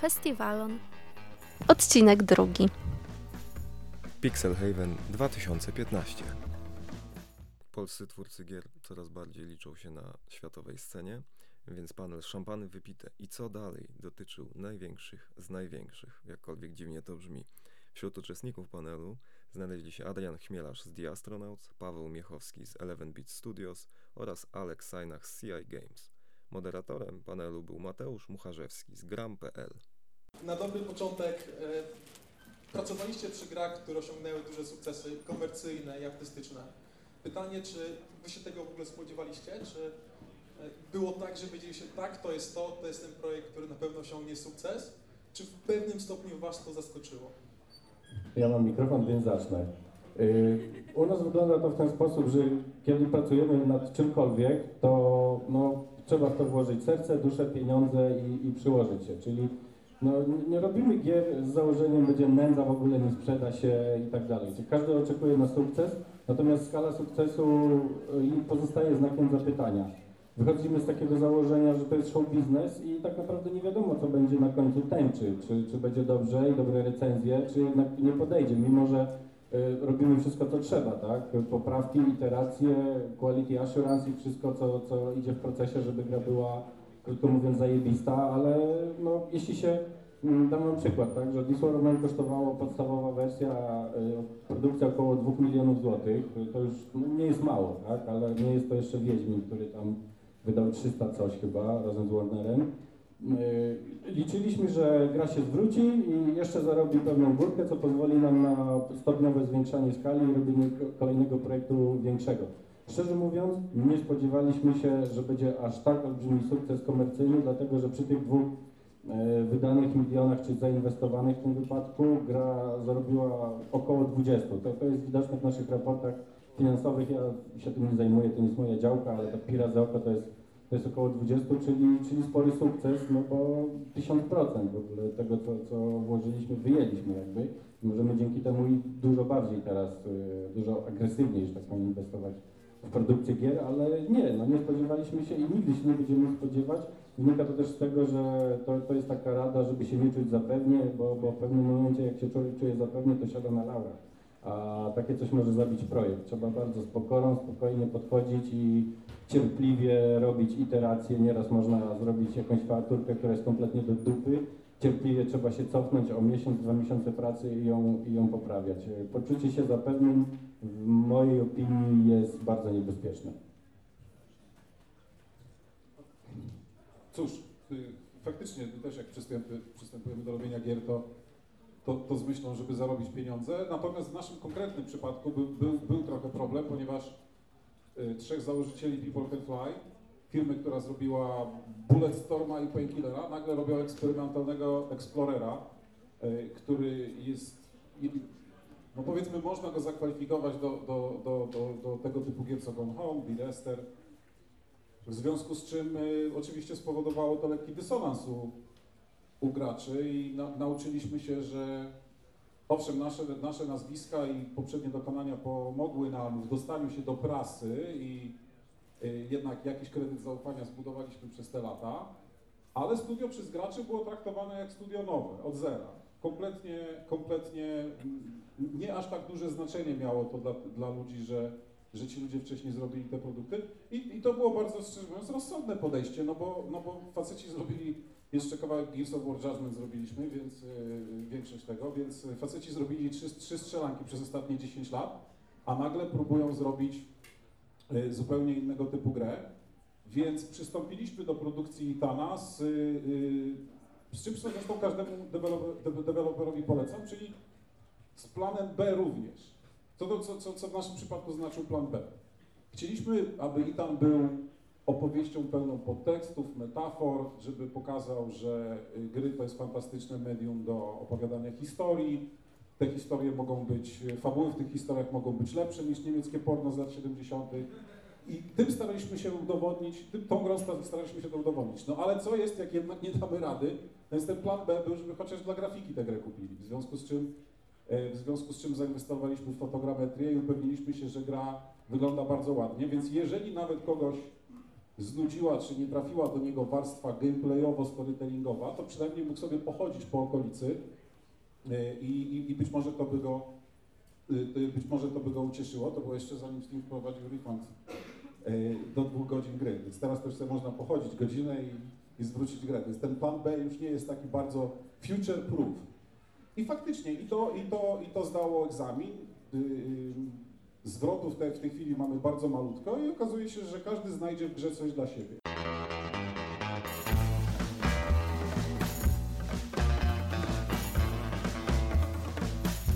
festiwalon. Odcinek drugi. Pixel Haven 2015. Polscy twórcy gier coraz bardziej liczą się na światowej scenie, więc panel Szampany wypite i co dalej dotyczył największych z największych, jakkolwiek dziwnie to brzmi. Wśród uczestników panelu znaleźli się Adrian Chmielarz z The Astronauts, Paweł Miechowski z 11-Bit Studios oraz Alex Sajnach z CI Games. Moderatorem panelu był Mateusz Mucharzewski z gram.pl. Na dobry początek e, pracowaliście przy grach, które osiągnęły duże sukcesy komercyjne i artystyczne. Pytanie, czy wy się tego w ogóle spodziewaliście? Czy e, było tak, że wiedzieliście, tak, to jest to, to jest ten projekt, który na pewno osiągnie sukces? Czy w pewnym stopniu was to zaskoczyło? Ja mam mikrofon, więc zacznę. Yy, U nas wygląda to w ten sposób, że kiedy pracujemy nad czymkolwiek, to no, trzeba w to włożyć serce, duszę, pieniądze i, i przyłożyć się. Czyli no, nie- robimy gier z założeniem, będzie nędza, w ogóle nie sprzeda się i tak dalej. Czyli każdy oczekuje na sukces, natomiast skala sukcesu yy, pozostaje znakiem zapytania. Wychodzimy z takiego założenia, że to jest show biznes i tak naprawdę nie wiadomo, co będzie na końcu tęczy. Czy, czy będzie dobrze i dobre recenzje, czy jednak nie podejdzie, mimo że y, robimy wszystko, co trzeba, tak? Poprawki, iteracje, quality assurance i wszystko, co, co idzie w procesie, żeby gra była, krótko mówiąc, zajebista, ale no, jeśli się, mm, dam wam przykład, tak, że of Mine kosztowało podstawowa wersja, y, produkcja około 2 milionów złotych, to już no, nie jest mało, tak? Ale nie jest to jeszcze Wiedźmin, który tam wydał 300 coś chyba razem z Warnerem. Yy, Liczyliśmy, że gra się zwróci i jeszcze zarobi pewną górkę, co pozwoli nam na stopniowe zwiększanie skali i robienie ko- kolejnego projektu większego. Szczerze mówiąc, nie spodziewaliśmy się, że będzie aż tak olbrzymi sukces komercyjny, dlatego że przy tych dwóch e, wydanych milionach, czy zainwestowanych w tym wypadku, gra zarobiła około 20. To, to jest widoczne w naszych raportach finansowych. Ja się tym nie zajmuję, to nie jest moja działka, ale tak za oko to jest to jest około 20, czyli, czyli spory sukces, no bo 1000% w ogóle tego, co, co włożyliśmy, wyjęliśmy jakby. Możemy dzięki temu i dużo bardziej teraz, y, dużo agresywniej, że tak powiem, inwestować w produkcję gier, ale nie, no nie spodziewaliśmy się i nigdy się nie będziemy spodziewać. Wynika to też z tego, że to, to jest taka rada, żeby się nie czuć zapewnie, bo, bo w pewnym momencie jak się człowiek czuje zapewnie, to siada na laurach. A takie coś może zabić projekt. Trzeba bardzo z pokorą, spokojnie podchodzić i cierpliwie robić iteracje. Nieraz można zrobić jakąś fakturkę, która jest kompletnie do dupy. Cierpliwie trzeba się cofnąć o miesiąc, dwa miesiące pracy i ją, i ją poprawiać. Poczucie się zapewnień w mojej opinii jest bardzo niebezpieczne. Cóż, y, faktycznie też jak przystępujemy do robienia gier, to, to, to z myślą, żeby zarobić pieniądze. Natomiast w naszym konkretnym przypadku był, był, był trochę problem, ponieważ y, trzech założycieli People Can Fly, firmy, która zrobiła Bulletstorma i Painkillera, nagle robią eksperymentalnego Explorera, y, który jest, no powiedzmy, można go zakwalifikować do, do, do, do, do tego typu gier co Gone Home, Bill Esther, w związku z czym y, oczywiście spowodowało to lekki dysonans u, u graczy i na, nauczyliśmy się, że owszem, nasze, nasze nazwiska i poprzednie dokonania pomogły nam w dostaniu się do prasy i jednak jakiś kredyt zaufania zbudowaliśmy przez te lata, ale studio przez graczy było traktowane jak studio nowe, od zera. Kompletnie, kompletnie mm, nie aż tak duże znaczenie miało to dla, dla ludzi, że, że ci ludzie wcześniej zrobili te produkty. I, I to było bardzo, szczerze mówiąc, rozsądne podejście, no bo, no bo faceci zrobili, jeszcze kawałek Gears of War Judgment zrobiliśmy, więc yy, większość tego, więc faceci zrobili trzy, trzy strzelanki przez ostatnie 10 lat, a nagle próbują zrobić zupełnie innego typu grę. Więc przystąpiliśmy do produkcji Itana z, yy, z czym zresztą każdemu deweloper, de- deweloperowi polecam, czyli z planem B również. Co, to, co, co, co w naszym przypadku znaczył plan B? Chcieliśmy, aby Itan był opowieścią pełną podtekstów, metafor, żeby pokazał, że gry to jest fantastyczne medium do opowiadania historii. Te historie mogą być, fabuły w tych historiach mogą być lepsze niż niemieckie porno z lat 70. I tym staraliśmy się udowodnić, tym, tą grą sta- staraliśmy się to udowodnić. No ale co jest, jak jednak nie damy rady? No jest ten plan B był, żeby chociaż dla grafiki tę grę kupili. W związku z czym E, W związku z czym zainwestowaliśmy w fotogrametrię i upewniliśmy się, że gra wygląda bardzo ładnie, więc jeżeli nawet kogoś znudziła, czy nie trafiła do niego warstwa gameplayowo-storytellingowa, to przynajmniej mógł sobie pochodzić po okolicy i, i, i być może to by go y, być może to by go ucieszyło, to było jeszcze zanim Steam wprowadził refund y, do dwóch godzin gry, więc teraz już sobie można pochodzić godzinę i, i zwrócić grę, więc ten plan B już nie jest taki bardzo future proof. I faktycznie i to, i to, i to zdało egzamin. Zwrotów te, w tej chwili mamy bardzo malutko i okazuje się, że każdy znajdzie w grze coś dla siebie.